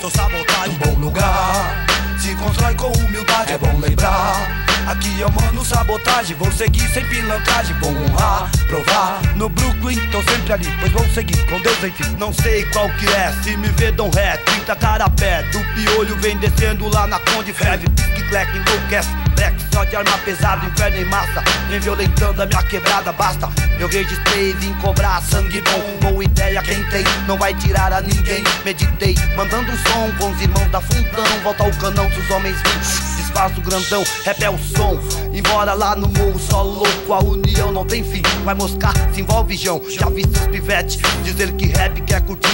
Sou sabotagem, bom lugar. Se constrói com humildade, é bom lembrar. Aqui eu mando sabotagem, vou seguir sem pilantragem, vou honrar, provar. No Brooklyn, tô sempre ali, pois vou seguir com Deus enfim. Não sei qual que é, se me vê, dão ré, 30 carapé. Do piolho vem descendo lá na Conde Feve, pisque, cleque, enlouquece. Black só de arma pesada, inferno em massa. Vem violentando a minha quebrada, basta. Eu registrei, vim cobrar sangue bom. Boa ideia, quem tem, não vai tirar a ninguém. Meditei, mandando som com os irmãos da fundão. Volta ao canão, se os homens vêm. Desfaço grandão, rap é o som. Embora lá no morro, só louco, a união não tem fim. Vai moscar, se envolve, João. Já vi seus pivete dizer que rap quer curtir.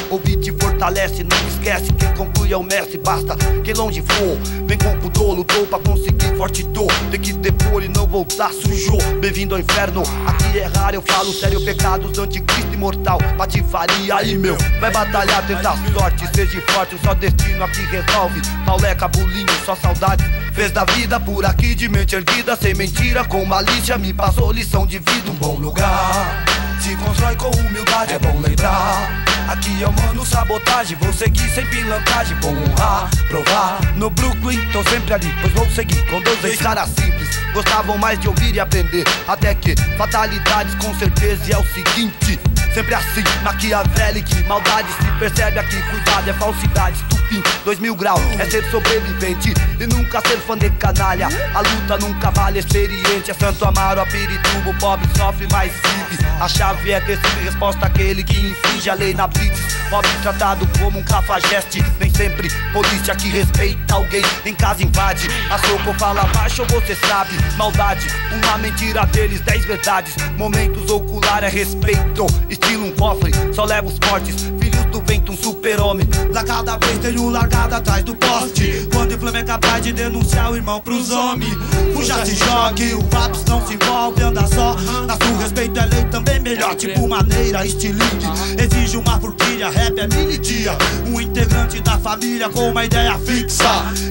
Fortalece, não esquece. Quem conclui é o mestre, basta. Quem longe for, vem com pudor, lutou pra conseguir forte dor. Tem que depor e não voltar, sujou. Bem-vindo ao inferno, aqui é raro, eu falo sério. Pecados do anticristo imortal, patifaria aí, meu. Vai batalhar, tentar sorte, seja forte, só destino aqui resolve. Pauleca, bulinho, só saudade. Fez da vida por aqui de mente erguida, sem mentira, com malícia, me passou lição de vida. Um bom lugar, se constrói com humildade, é bom lembrar. Aqui eu mando sabotagem, vou seguir sem pilantragem, vou honrar, provar. No Brooklyn, tô sempre ali, pois vou seguir com Deus em cara simples. Gostavam mais de ouvir e aprender, até que fatalidades com certeza. É o seguinte, sempre assim, maquiavélico, maldade se percebe aqui, cuidado, é falsidade, estupim, dois mil graus, é ser sobrevivente e nunca ser fã de canalha. A luta nunca vale experiente, é Santo Amaro, a Pirituba, o pobre sofre, mais vive. A chave é sempre resposta àquele que infringe a lei na blitz. Pobre tratado como um cafajeste, nem sempre polícia que respeita alguém em casa invade. A soco fala baixo, você sabe, maldade, uma mentira deles, dez verdades. Momentos ocular é respeito, um cofre, só leva os fortes. Filhos do vento, um super-homem. Lá cada vez tenho largado atrás do poste. Quando o Flamengo é capaz de denunciar o irmão pros homens. Fuja, se jogue, o Vapos não se envolve, anda só. Sua respeito é lei também melhor, tipo maneira, estilingue. Exige uma forquilha, rap é mini dia. Um integrante da família com uma ideia fixa.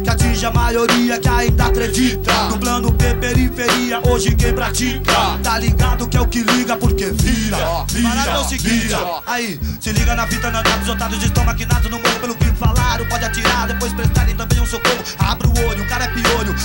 Que atinge a maioria que ainda acredita. No plano P, periferia, hoje quem pratica. Tá ligado que é o que liga, porque vira. Parada é o seguinte, aí, se liga na fita, nanados, otários estão maquinados no morro pelo que falaram. Pode atirar, depois prestarem também um socorro. Abre o olho, o cara é piolho.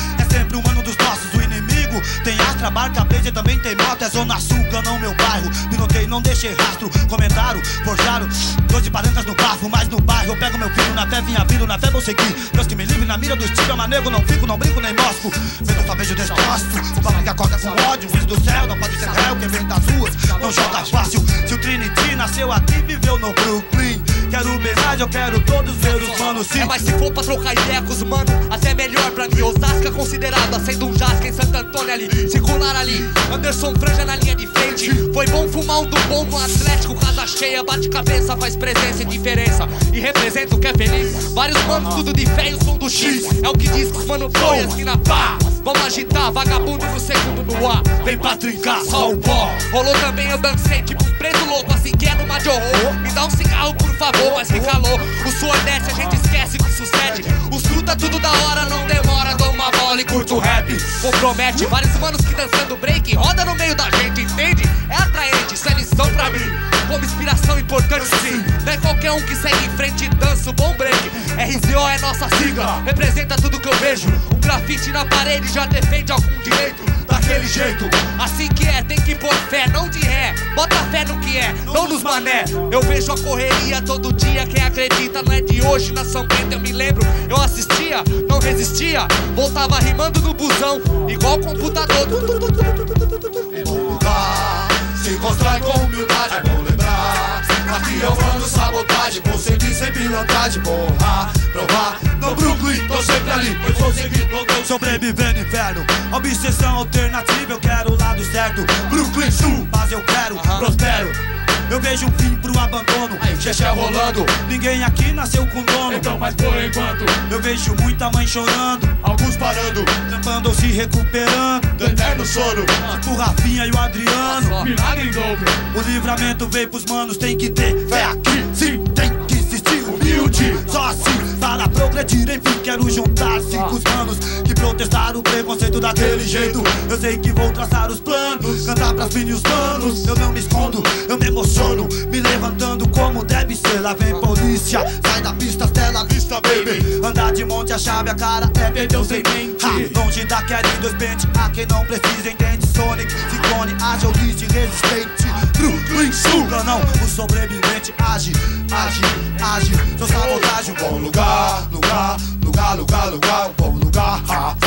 Tem astra, barca, blaze, também tem moto. É zona sul, não meu bairro. Pinotei, não deixei rastro. Comentaram, forjaram. Doze palancas no bafo, mas no bairro. Eu pego meu filho na fé, vinha vindo, na fé vou seguir. Deus que me livre na mira dos tiros, manego, não fico, não brinco nem mosco. Vendo só beijo destroço. O papo que acorda com ódio. Filho do céu, não pode ser réu, quem vem das ruas. Não joga fácil. Se o Trinity nasceu aqui, viveu no Brooklyn. Quero mais, eu quero todos os manos sim. É, mas se for pra trocar ideia com os mano, até melhor pra mim. Osasco é considerado sendo um jasca em Santo Antônio ali. Circular ali, Anderson Franja na linha de frente. Foi bom fumar um do bom no Atlético, casa cheia, bate cabeça, faz presença e diferença. E representa o que é feliz. Vários manos, tudo de fé e o som do X. É o que diz que os mano foi assim na pá. Vamos agitar, vagabundo no segundo no ar. Vem pra trincar só o pó. Rolou também, eu dancei tipo um preto louco, assim que é numa de horror. Me dá um cigarro, por favor, mas que calor. O suor desce, a gente esquece o que sucede. Os fruta tudo da hora, não demora. Dou uma bola e curto o rap. Compromete vários manos que dançando break. Roda no meio da gente, entende? É atraente, isso é lição pra mim. Como inspiração importante sim. Não é qualquer um que segue em frente e dança o bom break. RZO é nossa sigla, representa tudo que eu vejo. Um grafite na parede já defende algum direito. Daquele jeito, assim que é, tem que pôr fé, não de ré. Bota fé no que é, não nos mané. Eu vejo a correria todo dia, quem acredita não é de hoje. Na São Bento eu me lembro, eu assistia, não resistia. Voltava rimando no busão, igual computador. Eu mando sabotagem, vou seguir sem pilantragem Porra, provar, no Brooklyn, tô sempre ali Pois vou seguir, Deus Sobreviver no inferno, obsessão alternativa Eu quero o lado certo, Brooklyn Sul Mas eu quero, prospero eu vejo um fim pro abandono, xexé rolando. Ninguém aqui nasceu com dono. Então, mas por enquanto, Eu vejo muita mãe chorando, alguns parando trampando ou se recuperando. do eterno sono. O Rafinha e o Adriano. Milagre em dobro. O livramento veio pros manos, tem que ter fé aqui, sim, tem que existir humilde. Só assim, para progredir, enfim, quero juntar cinco anos protestaram o preconceito daquele jeito. Eu sei que vou traçar os planos, cantar pras mini os manos. Eu não me escondo, eu me emociono, me levantando como deve ser. Lá vem polícia, sai da pista, tela vista, baby. Andar de monte, a chave, a cara é perdeu sem mente. Ha, longe da queda em dois pente, a quem não precisa entende. Sonic, Ciclone, ágil, list, resistente. Brooklyn, suga não, o sobrevivente age, age, age. Seu sabotagem, um bom lugar, lugar, lugar, lugar, lugar, um bom lugar. Ha.